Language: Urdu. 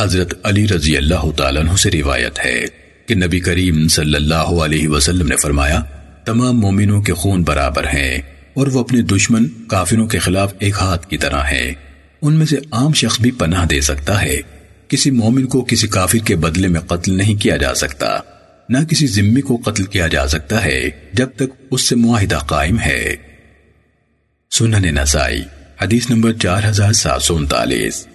حضرت علی رضی اللہ تعالیٰ عنہ سے روایت ہے کہ نبی کریم صلی اللہ علیہ وسلم نے فرمایا، تمام مومنوں کے خون برابر ہیں اور وہ اپنے دشمن کافروں کے خلاف ایک ہاتھ کی طرح ہیں۔ ان میں سے عام شخص بھی پناہ دے سکتا ہے۔ کسی مومن کو کسی کافر کے بدلے میں قتل نہیں کیا جا سکتا، نہ کسی ذمے کو قتل کیا جا سکتا ہے جب تک اس سے معاہدہ قائم ہے۔ سنن نسائی، حدیث نمبر چار ہزار سات سو انتالیس۔